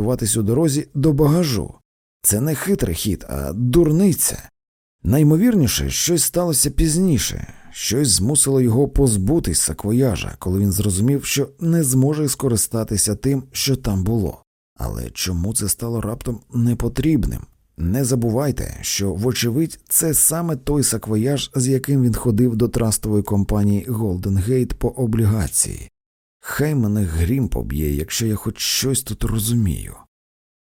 лаштуватись у дорозі до багажу. Це не хитрий хід, а дурниця. Наймовірніше, щось сталося пізніше, щось змусило його позбутись саквояжа, коли він зрозумів, що не зможе скористатися тим, що там було. Але чому це стало раптом непотрібним? Не забувайте, що, вочевидь, це саме той саквояж, з яким він ходив до трастової компанії Golden Gate по облігації. Хай мене грім поб'є, якщо я хоч щось тут розумію.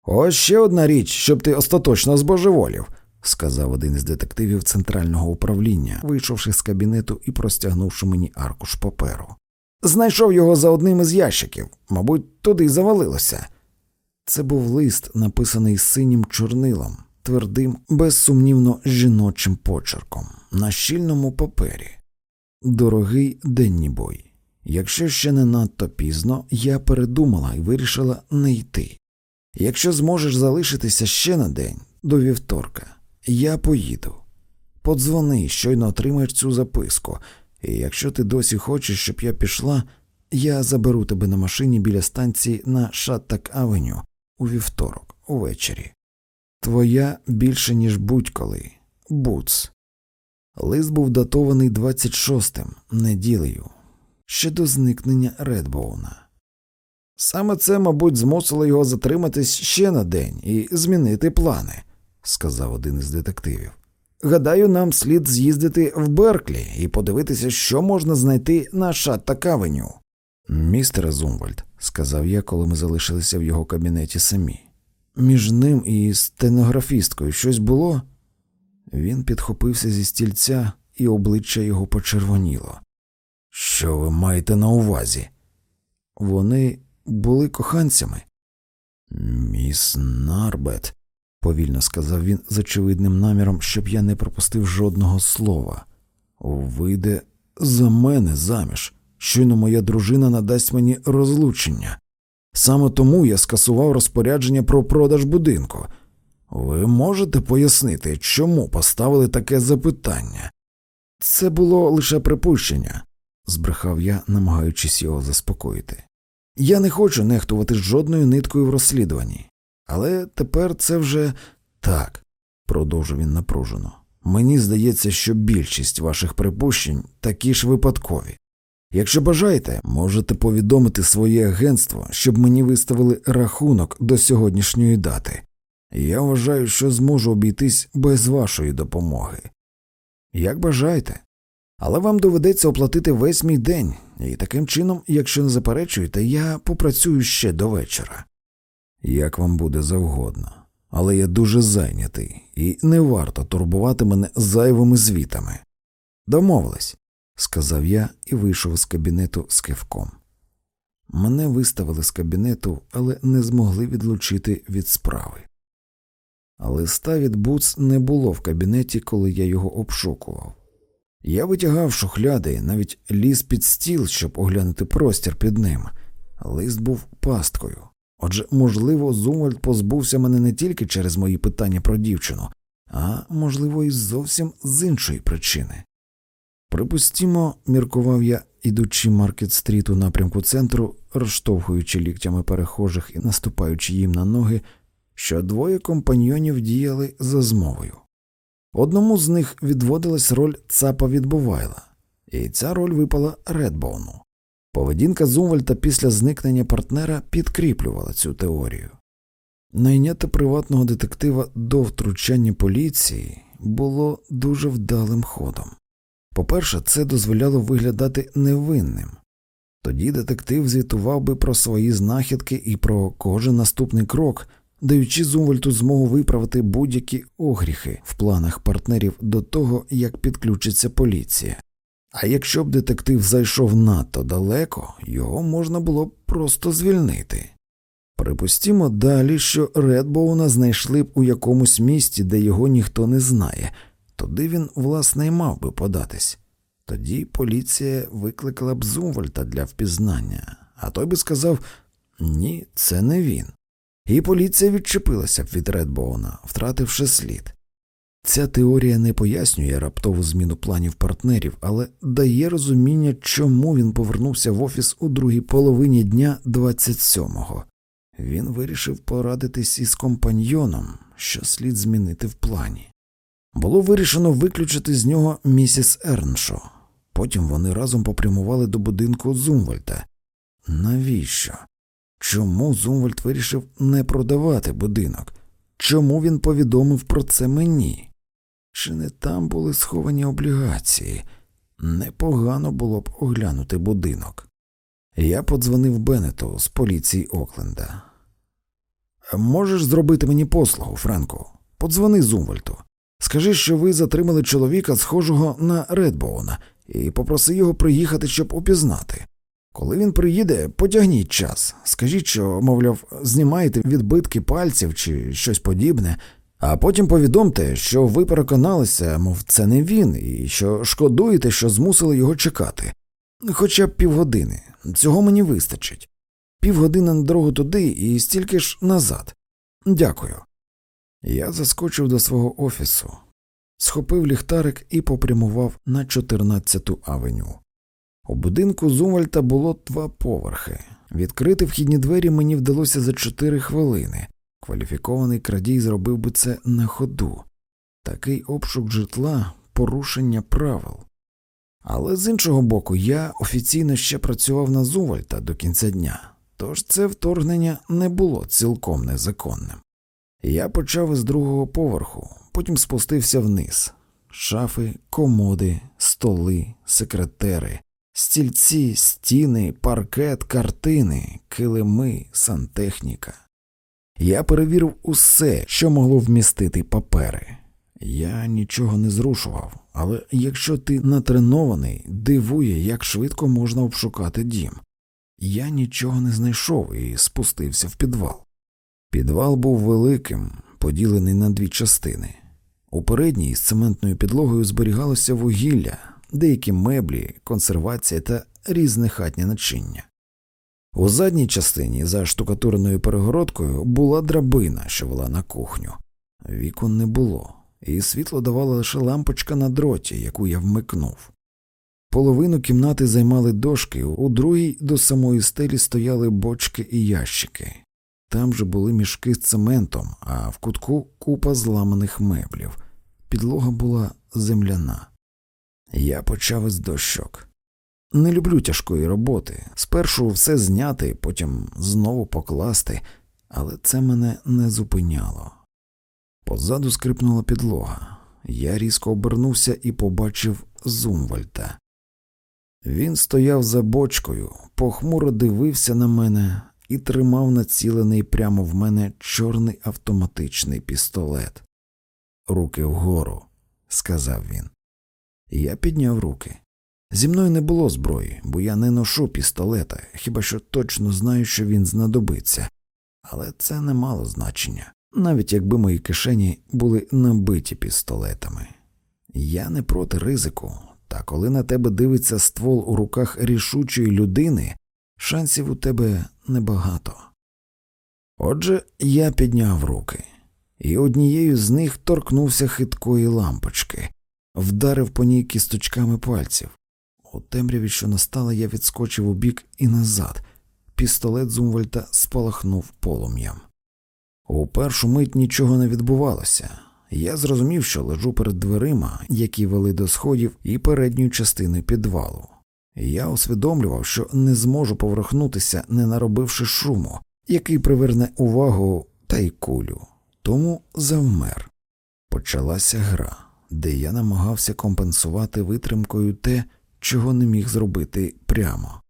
Ось ще одна річ, щоб ти остаточно збожеволів, сказав один із детективів центрального управління, вийшовши з кабінету і простягнувши мені аркуш паперу. Знайшов його за одним із ящиків, мабуть, туди завалилося. Це був лист, написаний синім чорнилом, твердим, безсумнівно жіночим почерком, на щільному папері. Дорогий Деннібой, якщо ще не надто пізно, я передумала і вирішила не йти. Якщо зможеш залишитися ще на день до вівторка, я поїду. Подзвони, щойно отримаєш цю записку, і якщо ти досі хочеш, щоб я пішла, я заберу тебе на машині біля станції на Шаттак Авеню у вівторок, увечері. Твоя більше, ніж будь-коли, Буц. Лист був датований 26-м, неділею, ще до зникнення Редбоуна. Саме це, мабуть, змусило його затриматись ще на день і змінити плани, сказав один із детективів. Гадаю, нам слід з'їздити в Берклі і подивитися, що можна знайти на Шатта Кавеню. Містере Зумвальд, сказав я, коли ми залишилися в його кабінеті самі. Між ним і стенографісткою щось було? Він підхопився зі стільця, і обличчя його почервоніло. Що ви маєте на увазі? Вони були коханцями. Міс Нарбет, повільно сказав він з очевидним наміром, щоб я не пропустив жодного слова. Вийде за мене заміж. Щойно моя дружина надасть мені розлучення. Саме тому я скасував розпорядження про продаж будинку. Ви можете пояснити, чому поставили таке запитання? Це було лише припущення, збрехав я, намагаючись його заспокоїти. Я не хочу нехтувати жодною ниткою в розслідуванні, але тепер це вже так, продовжив він напружено. Мені здається, що більшість ваших припущень такі ж випадкові. Якщо бажаєте, можете повідомити своє агентство, щоб мені виставили рахунок до сьогоднішньої дати. Я вважаю, що зможу обійтись без вашої допомоги. Як бажаєте, але вам доведеться оплатити весь мій день, і таким чином, якщо не заперечуєте, я попрацюю ще до вечора. Як вам буде завгодно, але я дуже зайнятий, і не варто турбувати мене зайвими звітами. Домовились сказав я і вийшов з кабінету з кивком. Мене виставили з кабінету, але не змогли відлучити від справи. Листа від Буц не було в кабінеті, коли я його обшукував. Я витягав шухляди, навіть ліз під стіл, щоб оглянути простір під ним. Лист був пасткою. Отже, можливо, Зумвальд позбувся мене не тільки через мої питання про дівчину, а можливо, і зовсім з іншої причини. Припустімо, міркував я, ідучи Маркет стріт у напрямку центру, розштовхуючи ліктями перехожих і наступаючи їм на ноги, що двоє компаньйонів діяли за змовою. Одному з них відводилась роль цапа від Бувайла, і ця роль випала Редбоуну. Поведінка Зумвальта після зникнення партнера підкріплювала цю теорію. Найняти приватного детектива до втручання поліції було дуже вдалим ходом. По-перше, це дозволяло виглядати невинним. Тоді детектив звітував би про свої знахідки і про кожен наступний крок, даючи Зумвальту змогу виправити будь-які огріхи в планах партнерів до того, як підключиться поліція. А якщо б детектив зайшов надто далеко, його можна було б просто звільнити. Припустімо далі, що Редбоуна знайшли б у якомусь місті, де його ніхто не знає, Туди він, власне, й мав би податись. Тоді поліція викликала б Зумвальта для впізнання, а той би сказав ні, це не він. І поліція відчепилася б від Редбоуна, втративши слід. Ця теорія не пояснює раптову зміну планів партнерів, але дає розуміння, чому він повернувся в офіс у другій половині дня 27-го. Він вирішив порадитись із компаньйоном, що слід змінити в плані. Було вирішено виключити з нього місіс Ерншо. Потім вони разом попрямували до будинку Зумвальта. Навіщо? Чому Зумвальд вирішив не продавати будинок? Чому він повідомив про це мені? Чи не там були сховані облігації? Непогано було б оглянути будинок. Я подзвонив Беннету з поліції Окленда. Можеш зробити мені послугу, Френко? Подзвони Зумвальту. Скажи, що ви затримали чоловіка, схожого на Редбоуна, і попроси його приїхати, щоб упізнати. Коли він приїде, потягніть час. Скажіть, що, мовляв, знімаєте відбитки пальців чи щось подібне, а потім повідомте, що ви переконалися, мов це не він, і що шкодуєте, що змусили його чекати. Хоча б півгодини. Цього мені вистачить. Півгодини на дорогу туди і стільки ж назад. Дякую. Я заскочив до свого офісу, схопив ліхтарик і попрямував на 14-ту авеню. У будинку Зумвальта було два поверхи. Відкрити вхідні двері мені вдалося за чотири хвилини. Кваліфікований крадій зробив би це на ходу. Такий обшук житла порушення правил. Але з іншого боку, я офіційно ще працював на Зувальта до кінця дня, тож це вторгнення не було цілком незаконним. Я почав із другого поверху, потім спустився вниз шафи, комоди, столи, секретери, стільці, стіни, паркет, картини, килими, сантехніка. Я перевірив усе, що могло вмістити папери. Я нічого не зрушував, але якщо ти натренований, дивує, як швидко можна обшукати дім. Я нічого не знайшов і спустився в підвал. Підвал був великим, поділений на дві частини. У передній з цементною підлогою зберігалося вугілля, деякі меблі, консервація та різне хатнє начиння. У задній частині за штукатурною перегородкою була драбина, що вела на кухню. Вікон не було, і світло давала лише лампочка на дроті, яку я вмикнув. Половину кімнати займали дошки, у другій до самої стелі стояли бочки і ящики. Там же були мішки з цементом, а в кутку купа зламаних меблів. Підлога була земляна. Я почав із дощок. Не люблю тяжкої роботи. Спершу все зняти, потім знову покласти, але це мене не зупиняло. Позаду скрипнула підлога. Я різко обернувся і побачив Зумвальта. Він стояв за бочкою, похмуро дивився на мене і тримав націлений прямо в мене чорний автоматичний пістолет. Руки вгору, сказав він. Я підняв руки. Зі мною не було зброї, бо я не ношу пістолета, хіба що точно знаю, що він знадобиться, але це не мало значення, навіть якби мої кишені були набиті пістолетами. Я не проти ризику, та коли на тебе дивиться ствол у руках рішучої людини, шансів у тебе небагато. Отже, я підняв руки, і однією з них торкнувся хиткої лампочки, вдарив по ній кісточками пальців. У темряві, що настала, я відскочив у бік і назад. Пістолет Зумвальта спалахнув полум'ям. У першу мить нічого не відбувалося. Я зрозумів, що лежу перед дверима, які вели до сходів, і передньою частиною підвалу. Я усвідомлював, що не зможу поверхнутися, не наробивши шуму, який приверне увагу та й кулю. Тому завмер. Почалася гра, де я намагався компенсувати витримкою те, чого не міг зробити прямо.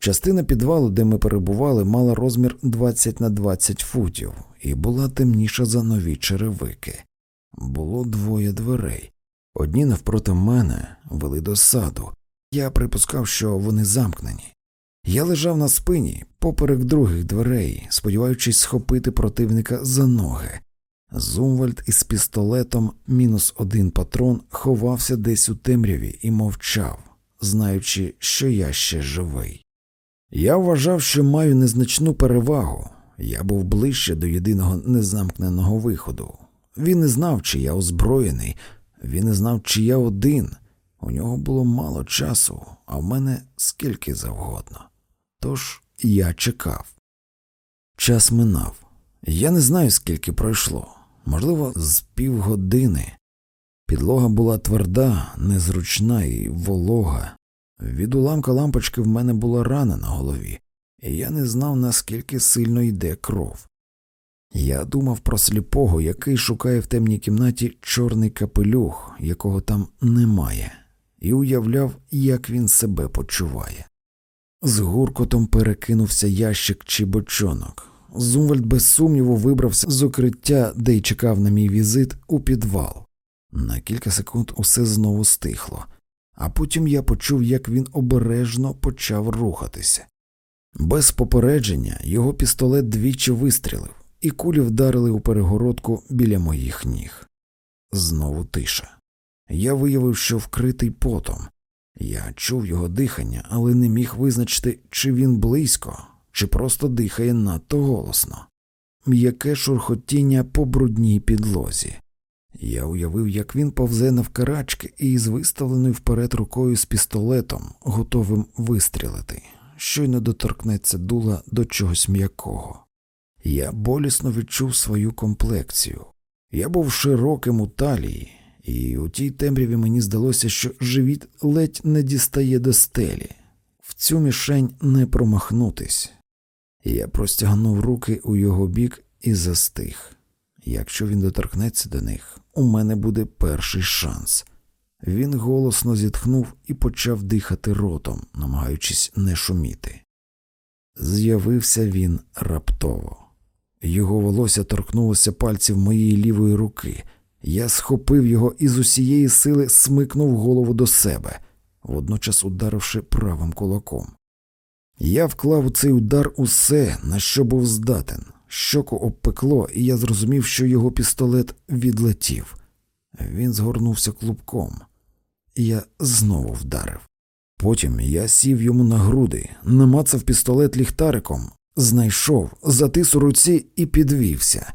Частина підвалу, де ми перебували, мала розмір 20 на 20 футів і була темніша за нові черевики. Було двоє дверей. Одні навпроти мене вели до саду. Я припускав, що вони замкнені. Я лежав на спині поперек других дверей, сподіваючись схопити противника за ноги. Зумвальд із пістолетом мінус один патрон ховався десь у темряві і мовчав, знаючи, що я ще живий. Я вважав, що маю незначну перевагу. Я був ближче до єдиного незамкненого виходу. Він не знав, чи я озброєний, він не знав, чи я один. У нього було мало часу, а в мене скільки завгодно. Тож я чекав. Час минав. Я не знаю, скільки пройшло, можливо, з півгодини. Підлога була тверда, незручна і волога. Від уламка лампочки в мене була рана на голові, і я не знав, наскільки сильно йде кров. Я думав про сліпого, який шукає в темній кімнаті чорний капелюх, якого там немає, і уявляв, як він себе почуває. З гуркотом перекинувся ящик чи бочонок. Зумвальд без сумніву вибрався з укриття, де й чекав на мій візит, у підвал. На кілька секунд усе знову стихло, а потім я почув, як він обережно почав рухатися. Без попередження його пістолет двічі вистрілив, і кулі вдарили у перегородку біля моїх ніг. Знову тиша. Я виявив, що вкритий потом. Я чув його дихання, але не міг визначити, чи він близько, чи просто дихає надто голосно. М'яке шурхотіння по брудній підлозі. Я уявив, як він повзе навкарачки і з виставленою вперед рукою з пістолетом, готовим вистрілити, щойно доторкнеться дула до чогось м'якого. Я болісно відчув свою комплекцію. Я був широким у талії, і у тій темряві мені здалося, що живіт ледь не дістає до стелі. В цю мішень не промахнутись. Я простягнув руки у його бік і застиг. Якщо він доторкнеться до них, у мене буде перший шанс. Він голосно зітхнув і почав дихати ротом, намагаючись не шуміти. З'явився він раптово. Його волосся торкнулося пальців моєї лівої руки. Я схопив його і з усієї сили смикнув голову до себе, водночас ударивши правим кулаком. Я вклав у цей удар усе, на що був здатен. Щоку обпекло, і я зрозумів, що його пістолет відлетів. Він згорнувся клубком, я знову вдарив. Потім я сів йому на груди, намацав пістолет ліхтариком, знайшов, затис у руці і підвівся.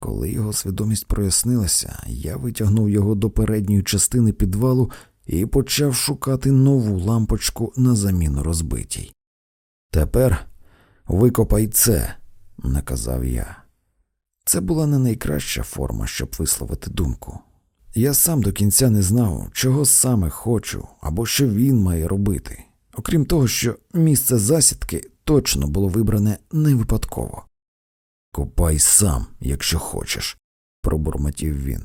Коли його свідомість прояснилася, я витягнув його до передньої частини підвалу і почав шукати нову лампочку на заміну розбитій. Тепер викопай це, наказав я. Це була не найкраща форма, щоб висловити думку. Я сам до кінця не знав, чого саме хочу або що він має робити, окрім того, що місце засідки точно було вибране не випадково. Копай сам, якщо хочеш, пробурмотів він.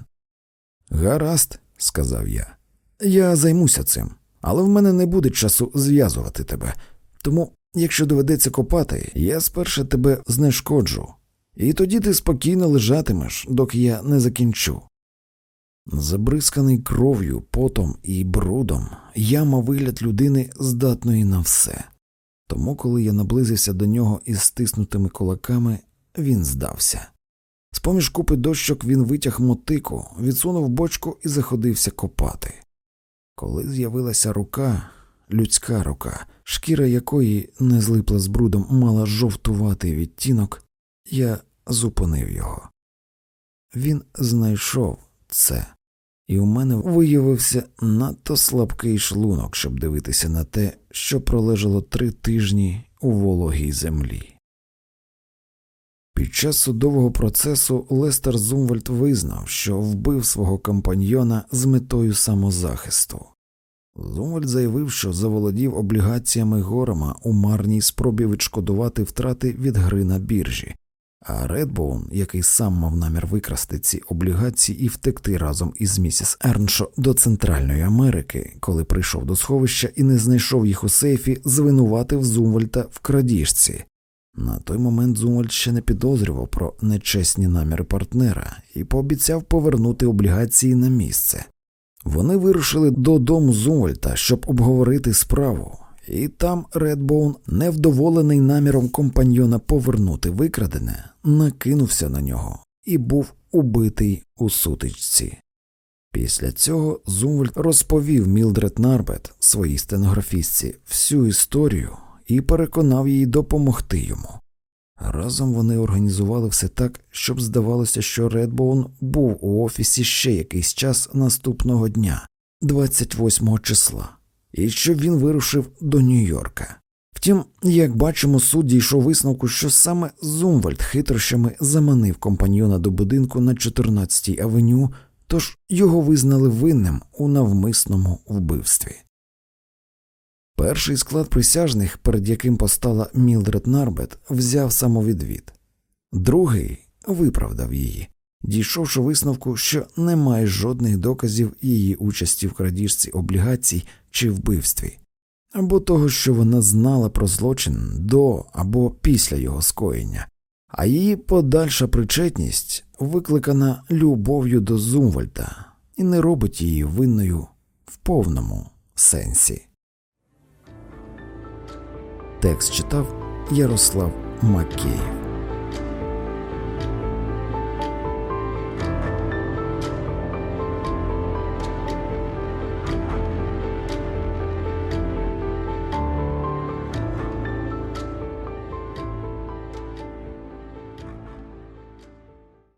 Гаразд, сказав я. Я займуся цим, але в мене не буде часу зв'язувати тебе. Тому, якщо доведеться копати, я спершу тебе знешкоджу, і тоді ти спокійно лежатимеш, доки я не закінчу. Забризканий кров'ю, потом і брудом, я мав вигляд людини, здатної на все. Тому, коли я наблизився до нього із стиснутими кулаками, він здався. З поміж купи дощок він витяг мотику, відсунув бочку і заходився копати. Коли з'явилася рука, людська рука, шкіра якої не злипла з брудом, мала жовтуватий відтінок, я зупинив його. Він знайшов це, і у мене виявився надто слабкий шлунок, щоб дивитися на те, що пролежало три тижні у вологій землі. Під час судового процесу Лестер Зумвальд визнав, що вбив свого компаньйона з метою самозахисту. Зумвальд заявив, що заволодів облігаціями Горома у марній спробі відшкодувати втрати від гри на біржі, а Редбоун, який сам мав намір викрасти ці облігації і втекти разом із місіс Ерншо до Центральної Америки, коли прийшов до сховища і не знайшов їх у сейфі, звинуватив Зумвальта в крадіжці. На той момент Зумвальд ще не підозрював про нечесні наміри партнера і пообіцяв повернути облігації на місце. Вони вирушили додому Зумвальта, щоб обговорити справу, і там Редбоун, невдоволений наміром компаньйона повернути викрадене, накинувся на нього і був убитий у сутичці. Після цього Зумвальд розповів Мілдред Нарбет, своїй стенографістці, всю історію і переконав її допомогти йому. Разом вони організували все так, щоб здавалося, що Редбоун був у офісі ще якийсь час наступного дня, 28 числа, і що він вирушив до Нью-Йорка. Втім, як бачимо, суд дійшов висновку, що саме Зумвальд хитрощами заманив компаньйона до будинку на 14-й авеню, тож його визнали винним у навмисному вбивстві. Перший склад присяжних, перед яким постала Мілдред Нарбет, взяв самовідвід, другий виправдав її, дійшовши висновку, що немає жодних доказів її участі в крадіжці облігацій чи вбивстві, або того, що вона знала про злочин до або після його скоєння, а її подальша причетність викликана любов'ю до Зумвальда і не робить її винною в повному сенсі. Текст читав Ярослав Макеєв